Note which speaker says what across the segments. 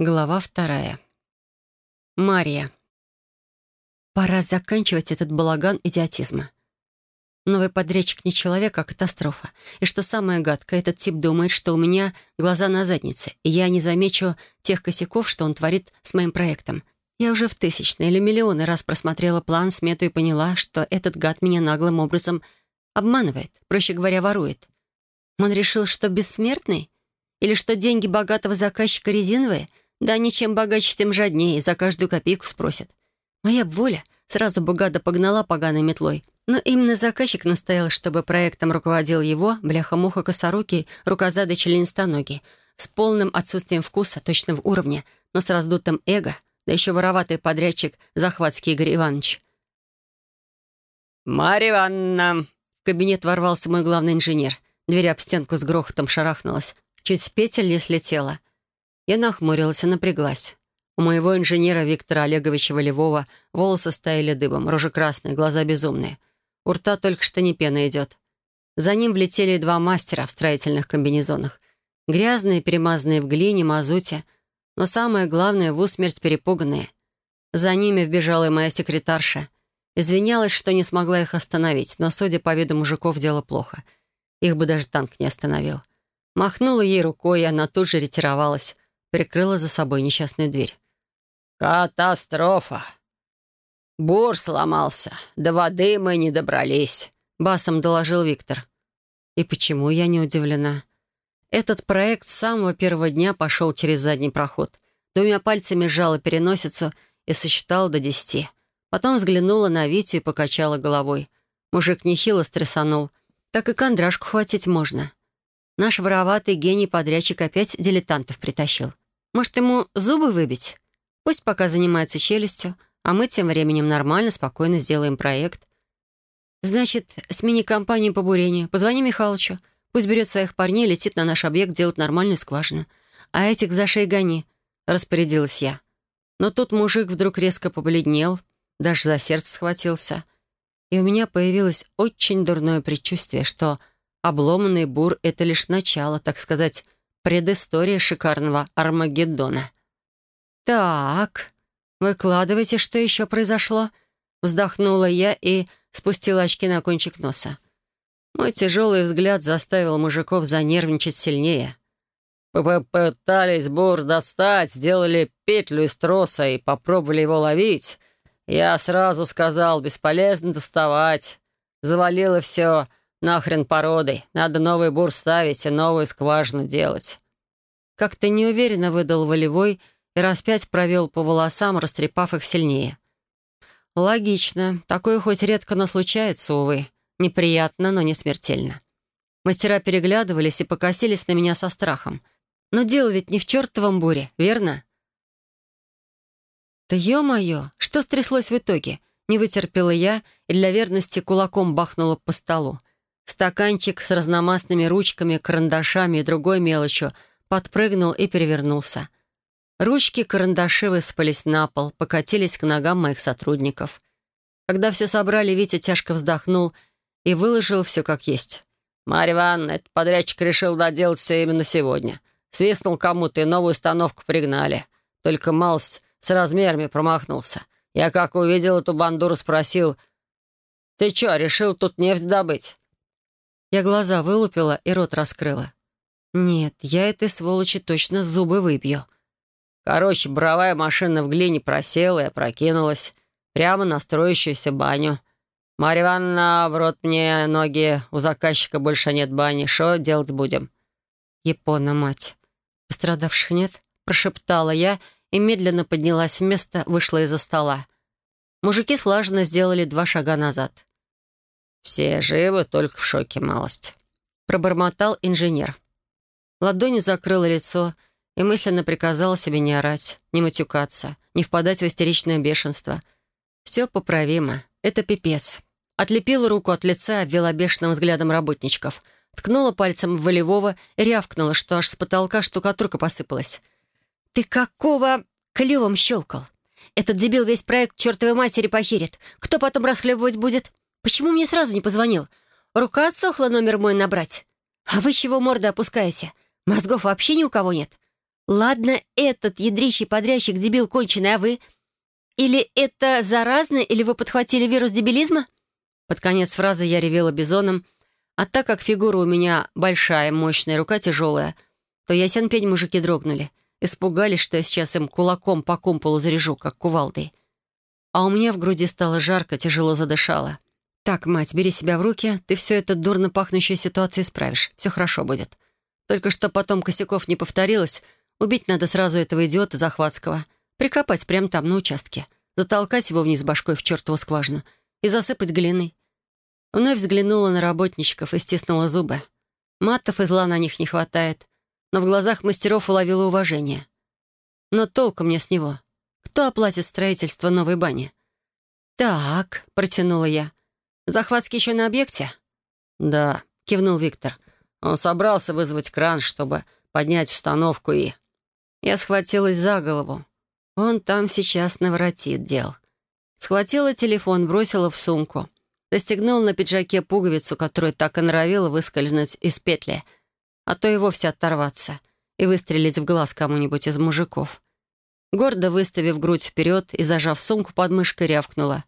Speaker 1: Глава вторая. Мария. Пора заканчивать этот балаган идиотизма. Новый подрядчик не человек, а катастрофа. И что самое гадкое, этот тип думает, что у меня глаза на заднице, и я не замечу тех косяков, что он творит с моим проектом. Я уже в тысячный или миллионы раз просмотрела план, смету и поняла, что этот гад меня наглым образом обманывает, проще говоря, ворует. Он решил, что бессмертный? Или что деньги богатого заказчика резиновые? Да они чем богаче, тем жаднее, и за каждую копейку спросят. Моя воля сразу бы гада погнала поганой метлой. Но именно заказчик настоял, чтобы проектом руководил его, бляха-муха косорукий, рукозадый членистоногий, с полным отсутствием вкуса, точно в уровне, но с раздутым эго, да еще вороватый подрядчик Захватский Игорь Иванович.
Speaker 2: «Марья Ивановна!»
Speaker 1: В кабинет ворвался мой главный инженер. Дверь об стенку с грохотом шарахнулась. Чуть с петель не слетела. Я нахмурилась и напряглась. У моего инженера Виктора Олеговича Волевого волосы стояли дыбом, рожа красная, глаза безумные. У рта только что не пена идет. За ним влетели два мастера в строительных комбинезонах. Грязные, перемазанные в глине, мазуте. Но самое главное, в усмерть перепуганные. За ними вбежала и моя секретарша. Извинялась, что не смогла их остановить, но, судя по виду мужиков, дело плохо. Их бы даже танк не остановил. Махнула ей рукой, и она тут же ретировалась, прикрыла за собой несчастную дверь.
Speaker 2: «Катастрофа! Бур сломался. До воды мы не добрались», —
Speaker 1: басом доложил Виктор. И почему я не удивлена? Этот проект с самого первого дня пошел через задний проход. Двумя пальцами сжала переносицу и сосчитала до десяти. Потом взглянула на Витю и покачала головой. Мужик нехило стрессанул. Так и кондрашку хватить можно. Наш вороватый гений-подрядчик опять дилетантов притащил. Может, ему зубы выбить? Пусть пока занимается челюстью, а мы тем временем нормально, спокойно сделаем проект. Значит, смени компанию по бурению, позвони Михалычу. Пусть берет своих парней и летит на наш объект делать нормальную скважину. А этих за шеи гони, распорядилась я. Но тут мужик вдруг резко побледнел, даже за сердце схватился. И у меня появилось очень дурное предчувствие, что Обломанный бур — это лишь начало, так сказать, предыстория шикарного Армагеддона. «Так, выкладывайте, что еще произошло?» Вздохнула я и спустила очки на кончик носа. Мой тяжелый взгляд заставил мужиков занервничать сильнее.
Speaker 2: «Попытались бур достать, сделали петлю из троса и попробовали его ловить. Я сразу сказал, бесполезно доставать. Завалило все Нахрен породы. Надо новый бур ставить и новую скважину делать».
Speaker 1: Как-то неуверенно выдал волевой и раз пять провел по волосам, растрепав их сильнее. Логично. Такое хоть редко, но случается, увы. Неприятно, но не смертельно. Мастера переглядывались и покосились на меня со страхом. Но дело ведь не в чертовом буре, верно? Да ё-моё, что стряслось в итоге? Не вытерпела я и для верности кулаком бахнула по столу. Стаканчик с разномастными ручками, карандашами и другой мелочью подпрыгнул и перевернулся. Ручки карандаши выспались на пол, покатились к ногам моих сотрудников. Когда все собрали, Витя тяжко вздохнул и выложил все как есть.
Speaker 2: «Марья Ивановна, этот подрядчик решил доделать все именно сегодня. Свистнул кому-то и новую установку пригнали. Только Малс с размерами промахнулся. Я, как увидел эту бандуру, спросил, «Ты что, решил тут нефть добыть?»
Speaker 1: Я глаза вылупила и рот раскрыла. «Нет, я этой сволочи точно зубы выбью».
Speaker 2: Короче, буровая машина в глине просела и опрокинулась прямо на строящуюся баню. «Марья Ивановна, в рот мне ноги, у заказчика больше нет бани. Что делать будем?»
Speaker 1: «Япона, мать. Пострадавших нет?» — прошептала я и медленно поднялась с места, вышла из-за стола. Мужики слаженно сделали два шага назад.
Speaker 2: «Все живы, только в шоке малость», —
Speaker 1: пробормотал инженер. Ладонью закрыла лицо и мысленно приказала себе не орать, не матюкаться, не впадать в истеричное бешенство. Все поправимо. Это пипец. Отлепила руку от лица, обвела бешеным взглядом работничков, ткнула пальцем в волевого и рявкнула, что аж с потолка штукатурка посыпалась. «Ты какого клювом щелкал? Этот дебил весь проект чертовой матери похерит. Кто потом расхлебывать будет?» Почему мне сразу не позвонил? Рука отсохла номер мой набрать. А вы чего морды опускаете? Мозгов вообще ни у кого нет.
Speaker 3: Ладно, этот ядричий подрядчик дебил конченый, а вы? Или это заразно, или вы подхватили вирус дебилизма?
Speaker 1: Под конец фразы я ревела бизоном, а так как фигура у меня большая, мощная, рука тяжелая, то ясен пень мужики дрогнули. Испугались, что я сейчас им кулаком по кумполу заряжу, как кувалдой. А у меня в груди стало жарко, тяжело задышало. «Так, мать, бери себя в руки, ты все это дурно пахнущую ситуацию исправишь. Все хорошо будет. Только что потом косяков не повторилось, убить надо сразу этого идиота Захватского, прикопать прямо там, на участке, затолкать его вниз башкой в чертову скважину и засыпать глиной. Вновь взглянула на работничков и стиснула зубы. Матов и зла на них не хватает, но в глазах мастеров уловила уважение. Но толку мне с него. Кто оплатит строительство новой бани? «Так», — протянула я. «Захватский еще на объекте?» «Да», — кивнул Виктор. «Он собрался вызвать кран, чтобы поднять установку и...» Я схватилась за голову. Он там сейчас наворотит дел. Схватила телефон, бросила в сумку. Достегнула на пиджаке пуговицу, которую так и норовила выскользнуть из петли, а то и вовсе оторваться и выстрелить в глаз кому-нибудь из мужиков. Гордо выставив грудь вперед и зажав сумку под мышкой, рявкнула.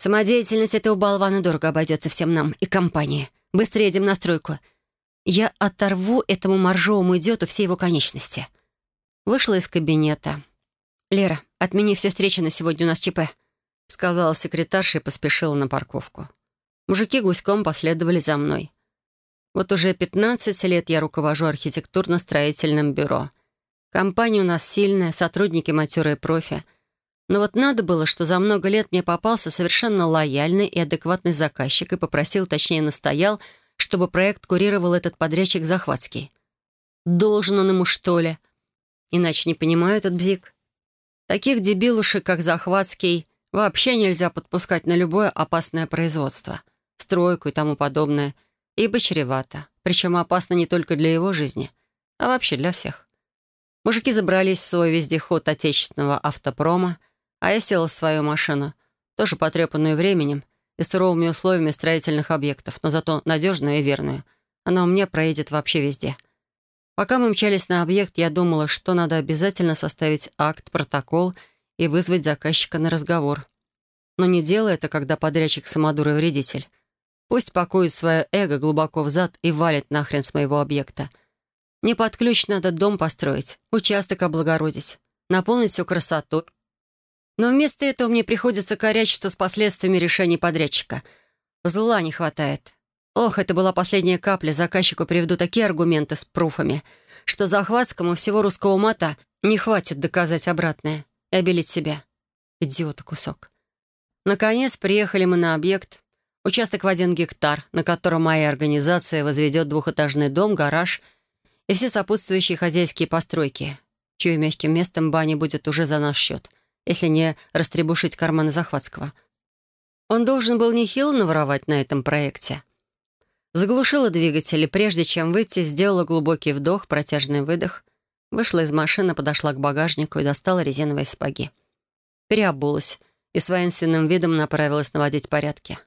Speaker 1: «Самодеятельность этого болвана дорого обойдется всем нам и компании. Быстрее едем на стройку. Я оторву этому моржовому идиоту все его конечности». Вышла из кабинета. «Лера, отмени все встречи на сегодня, у нас ЧП», — сказала секретарша и поспешила на парковку. Мужики гуськом последовали за мной. Вот уже 15 лет я руковожу архитектурно-строительным бюро. Компания у нас сильная, сотрудники матерые профи. Но вот надо было, что за много лет мне попался совершенно лояльный и адекватный заказчик и попросил, точнее настоял, чтобы проект курировал этот подрядчик Захватский. Должен он ему, что ли? Иначе не понимаю этот бзик. Таких дебилушек, как Захватский, вообще нельзя подпускать на любое опасное производство, стройку и тому подобное, ибо чревато. Причем опасно не только для его жизни, а вообще для всех. Мужики забрались в свой вездеход отечественного автопрома, а я села в свою машину, тоже потрепанную временем и суровыми условиями строительных объектов, но зато надежную и верную. Она у меня проедет вообще везде — Пока мы мчались на объект, я думала, что надо обязательно составить акт, протокол и вызвать заказчика на разговор. Но не делай это, когда подрядчик самодур и вредитель. Пусть пакует свое эго глубоко в зад и валит нахрен с моего объекта. Не под ключ надо дом построить, участок облагородить, наполнить все красотой. Но вместо этого мне приходится корячиться с последствиями решений подрядчика. Зла не хватает. Ох, это была последняя капля. Заказчику приведу такие аргументы с пруфами, что захватскому всего русского мата не хватит доказать обратное и обелить себя. Идиота кусок. Наконец, приехали мы на объект. Участок в один гектар, на котором моя организация возведет двухэтажный дом, гараж и все сопутствующие хозяйские постройки, чьим мягким местом бани будет уже за наш счет, если не растребушить карманы Захватского. Он должен был нехило наворовать на этом проекте. Заглушила двигатель и прежде чем выйти, сделала глубокий вдох, протяжный выдох, вышла из машины, подошла к багажнику и достала резиновые сапоги. Переобулась и с воинственным видом направилась наводить порядки.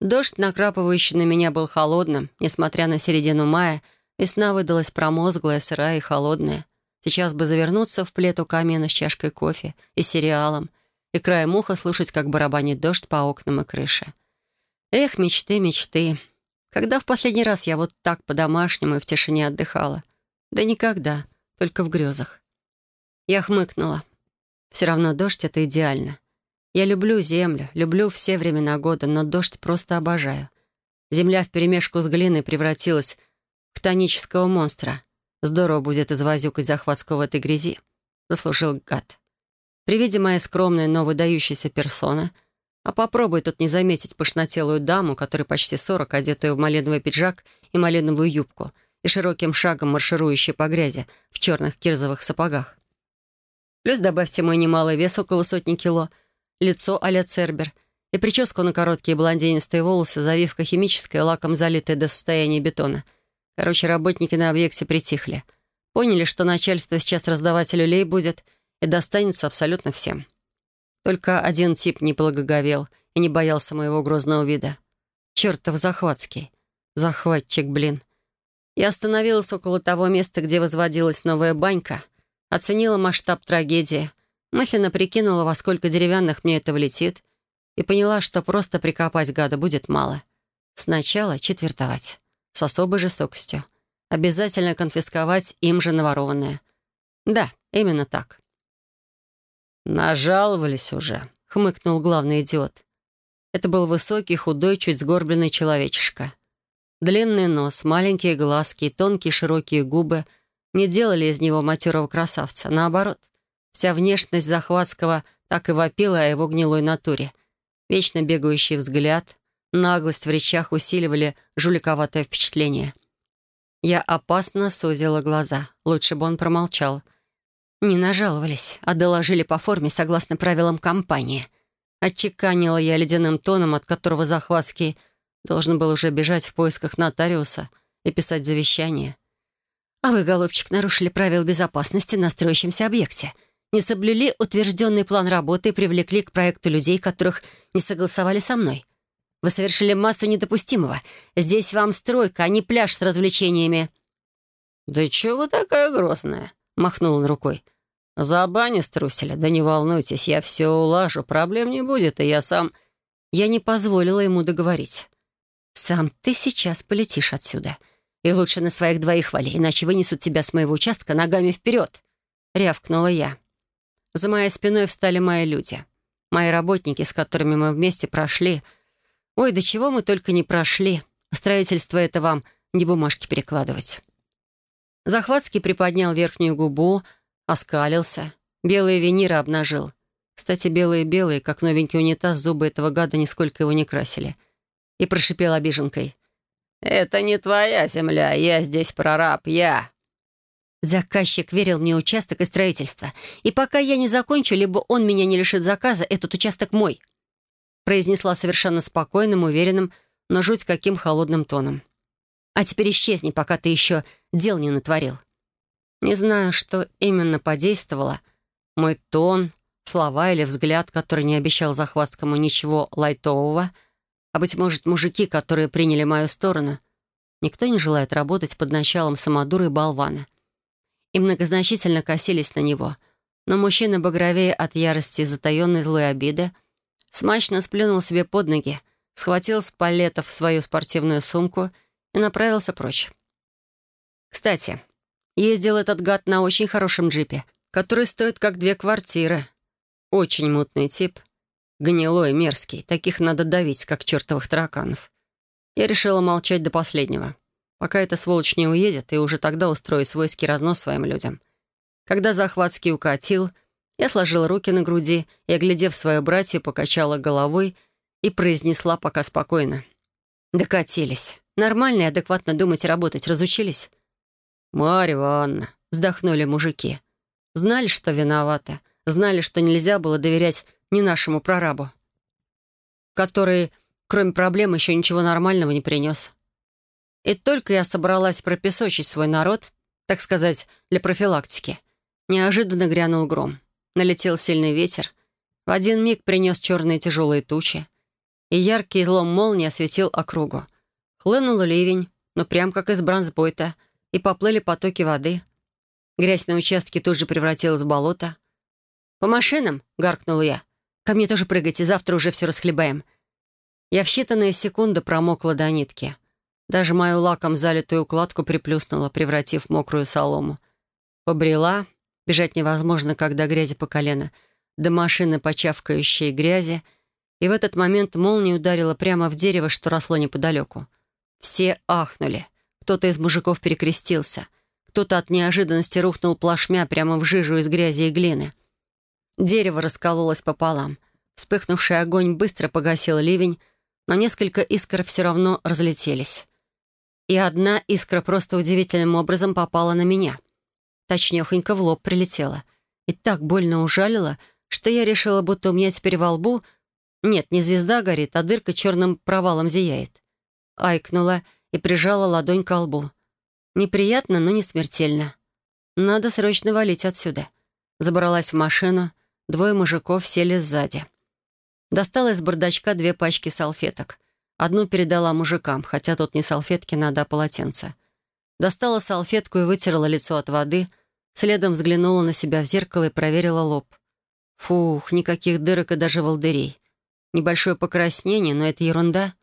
Speaker 1: Дождь, накрапывающий на меня, был холодным. Несмотря на середину мая, весна выдалась промозглая, сырая и холодная. Сейчас бы завернуться в плед камина с чашкой кофе и сериалом, и краем уха слушать, как барабанит дождь по окнам и крыше. Эх, мечты, мечты. Когда в последний раз я вот так по-домашнему и в тишине отдыхала? Да никогда, только в грезах. Я хмыкнула. Все равно дождь — это идеально. Я люблю землю, люблю все времена года, но дождь просто обожаю. Земля вперемешку с глиной превратилась в тонического монстра. Здорово будет извозюкать захватского в этой грязи. Заслужил гад. При виде моей скромной, но выдающейся персоны — а попробуй тут не заметить пышнотелую даму, которая почти сорок, одетую в малиновый пиджак и малиновую юбку, и широким шагом марширующей по грязи в черных кирзовых сапогах. Плюс добавьте мой немалый вес около сотни кило, лицо а-ля Цербер и прическу на короткие блондинистые волосы, завивка химическая, лаком залитая до состояния бетона. Короче, работники на объекте притихли. Поняли, что начальство сейчас раздавать люлей будет и достанется абсолютно всем. Только один тип не благоговел и не боялся моего грозного вида. Чертов захватский. Захватчик, блин. Я остановилась около того места, где возводилась новая банька, оценила масштаб трагедии, мысленно прикинула, во сколько деревянных мне это влетит, и поняла, что просто прикопать гада будет мало. Сначала четвертовать. С особой жестокостью. Обязательно конфисковать им же наворованное. Да, именно так.
Speaker 2: «Нажаловались уже», — хмыкнул главный идиот.
Speaker 1: Это был высокий, худой, чуть сгорбленный человечишка. Длинный нос, маленькие глазки и тонкие широкие губы не делали из него матерого красавца. Наоборот, вся внешность Захватского так и вопила о его гнилой натуре. Вечно бегающий взгляд, наглость в речах усиливали жуликоватое впечатление. Я опасно сузила глаза. Лучше бы он промолчал. Не нажаловались, а доложили по форме согласно правилам компании. Отчеканила я ледяным тоном, от которого Захватский должен был уже бежать в поисках нотариуса и писать завещание. «А вы, голубчик, нарушили правила безопасности на строящемся объекте. Не соблюли утвержденный план работы и привлекли к проекту людей, которых не согласовали со мной. Вы совершили массу недопустимого. Здесь вам стройка, а не пляж с развлечениями».
Speaker 2: «Да чего такая грозная?» — махнул он рукой. «За баню струсили? Да не волнуйтесь, я все улажу, проблем не будет, и я сам...»
Speaker 1: Я не позволила ему договорить. «Сам ты сейчас полетишь отсюда. И лучше на своих двоих вали, иначе вынесут тебя с моего участка ногами вперед!» — рявкнула я. За моей спиной встали мои люди. Мои работники, с которыми мы вместе прошли. Ой, до чего мы только не прошли. Строительство — это вам не бумажки перекладывать. Захватский приподнял верхнюю губу, Оскалился. Белые виниры обнажил. Кстати, белые-белые, как новенький унитаз, зубы этого гада нисколько его не красили. И прошипел обиженкой.
Speaker 2: «Это не твоя земля, я здесь прораб, я».
Speaker 1: Заказчик верил мне участок и строительство. И пока я не закончу, либо он меня не лишит заказа, этот участок мой. Произнесла совершенно спокойным, уверенным, но жуть каким холодным тоном. А теперь исчезни, пока ты еще дел не натворил. Не знаю, что именно подействовало. Мой тон, слова или взгляд, который не обещал Захватскому ничего лайтового, а, быть может, мужики, которые приняли мою сторону. Никто не желает работать под началом самодура и болвана. И многозначительно косились на него. Но мужчина, багровее от ярости и затаенной злой обиды, смачно сплюнул себе под ноги, схватил с палетов свою спортивную сумку и направился прочь. Кстати, Ездил этот гад на очень хорошем джипе, который стоит как две квартиры. Очень мутный тип. Гнилой, мерзкий. Таких надо давить, как чертовых тараканов. Я решила молчать до последнего. Пока эта сволочь не уедет, и уже тогда устрою свойский разнос своим людям. Когда захватский укатил, я сложила руки на груди и, оглядев свою братью, покачала головой и произнесла пока спокойно. «Докатились. Нормально и адекватно думать и работать разучились?»
Speaker 2: «Марья Ивановна», — вздохнули мужики.
Speaker 1: Знали, что виноваты. Знали, что нельзя было доверять ни нашему прорабу, который, кроме проблем, еще ничего нормального не принес. И только я собралась пропесочить свой народ, так сказать, для профилактики, неожиданно грянул гром. Налетел сильный ветер. В один миг принес черные тяжелые тучи. И яркий злом молнии осветил округу. Хлынул ливень, но прям как из бронзбойта — и поплыли потоки воды. Грязь на участке тут же превратилась в болото. «По машинам!» — гаркнул я. «Ко мне тоже прыгайте, завтра уже все расхлебаем». Я в считанные секунды промокла до нитки. Даже мою лаком залитую укладку приплюснула, превратив в мокрую солому. Побрела, бежать невозможно, когда грязи по колено, до машины, почавкающей грязи, и в этот момент молния ударила прямо в дерево, что росло неподалеку. Все ахнули. Кто-то из мужиков перекрестился. Кто-то от неожиданности рухнул плашмя прямо в жижу из грязи и глины. Дерево раскололось пополам. Вспыхнувший огонь быстро погасил ливень, но несколько искр все равно разлетелись. И одна искра просто удивительным образом попала на меня. Точнёхонько в лоб прилетела. И так больно ужалила, что я решила, будто у меня теперь во лбу... Нет, не звезда горит, а дырка черным провалом зияет. Айкнула и прижала ладонь к лбу. Неприятно, но не смертельно. Надо срочно валить отсюда. Забралась в машину, двое мужиков сели сзади. Достала из бардачка две пачки салфеток. Одну передала мужикам, хотя тут не салфетки надо, а полотенце. Достала салфетку и вытерла лицо от воды, следом взглянула на себя в зеркало и проверила лоб. Фух, никаких дырок и даже волдырей. Небольшое покраснение, но это ерунда.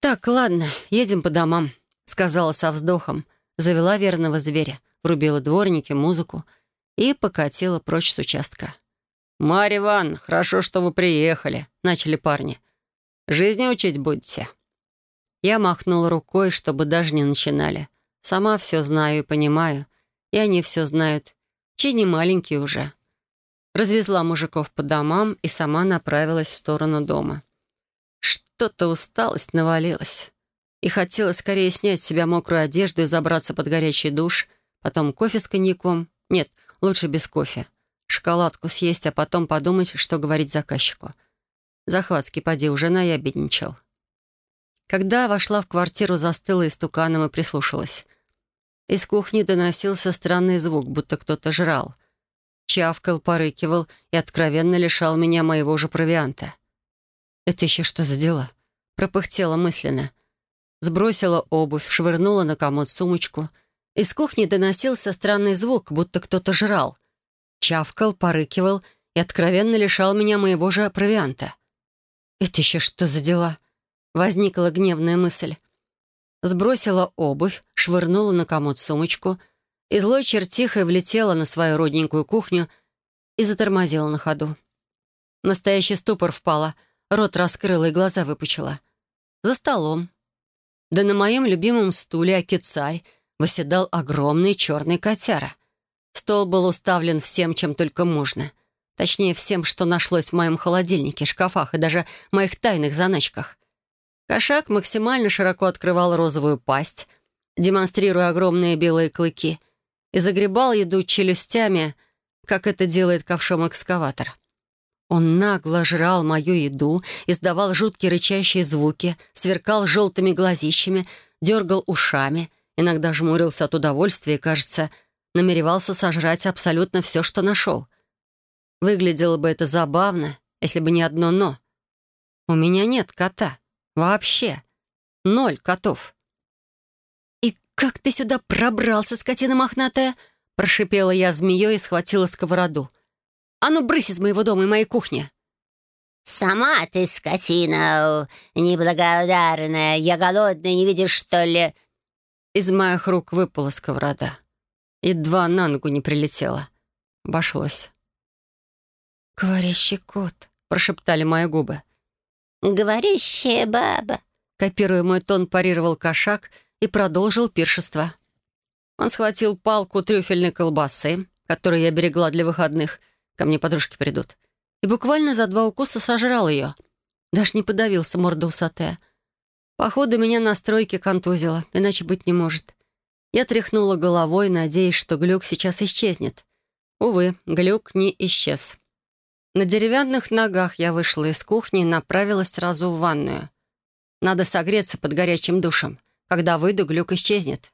Speaker 1: «Так, ладно, едем по домам», — сказала со вздохом. Завела верного зверя, врубила дворники, музыку и покатила прочь с участка.
Speaker 2: «Марья Ивановна, хорошо, что вы приехали», — начали парни. «Жизни учить будете?»
Speaker 1: Я махнула рукой, чтобы даже не начинали. Сама все знаю и понимаю. И они все знают. Не маленький уже. Развезла мужиков по домам и сама направилась в сторону дома. Что-то усталость навалилась. И хотела скорее снять с себя мокрую одежду и забраться под горячий душ, потом кофе с коньяком. Нет, лучше без кофе. Шоколадку съесть, а потом подумать, что говорить заказчику. Захватский поди уже наябедничал. Когда вошла в квартиру, застыла истуканом и прислушалась. Из кухни доносился странный звук, будто кто-то жрал. Чавкал, порыкивал и откровенно лишал меня моего же провианта. «Это еще что за дела?» Пропыхтела мысленно. Сбросила обувь, швырнула на комод сумочку. Из кухни доносился странный звук, будто кто-то жрал. Чавкал, порыкивал и откровенно лишал меня моего же провианта. «Это еще что за дела?» Возникла гневная мысль. Сбросила обувь, швырнула на комод сумочку и злой чертихой влетела на свою родненькую кухню и затормозила на ходу. Настоящий ступор впала, рот раскрыла и глаза выпучила. За столом. Да на моем любимом стуле Акицай восседал огромный черный котяра. Стол был уставлен всем, чем только можно. Точнее, всем, что нашлось в моем холодильнике, шкафах и даже моих тайных заначках. Кошак максимально широко открывал розовую пасть, демонстрируя огромные белые клыки, и загребал еду челюстями, как это делает ковшом экскаватор. Он нагло жрал мою еду, издавал жуткие рычащие звуки, сверкал желтыми глазищами, дергал ушами, иногда жмурился от удовольствия и, кажется, намеревался сожрать абсолютно все, что нашел. Выглядело бы это забавно, если бы не одно «но». У меня нет кота. Вообще. Ноль котов. «И как ты сюда пробрался, скотина мохнатая?» Прошипела я змеей и схватила сковороду. «А ну, брысь из моего дома и моей кухни!»
Speaker 4: «Сама ты, скотина, неблагодарная. Я голодная, не видишь, что ли?»
Speaker 1: Из моих рук выпала сковорода. Едва на ногу не прилетела. Обошлось. «Говорящий кот», — прошептали мои губы.
Speaker 4: «Говорящая баба», —
Speaker 1: копируя мой тон, парировал кошак и продолжил пиршество. Он схватил палку трюфельной колбасы, которую я берегла для выходных. Ко мне подружки придут. И буквально за два укуса сожрал ее. Даже не подавился морда усатая. Походу, меня на стройке контузило, иначе быть не может. Я тряхнула головой, надеясь, что глюк сейчас исчезнет. Увы, глюк не исчез. На деревянных ногах я вышла из кухни и направилась сразу в ванную. Надо согреться под горячим душем. Когда выйду, глюк исчезнет.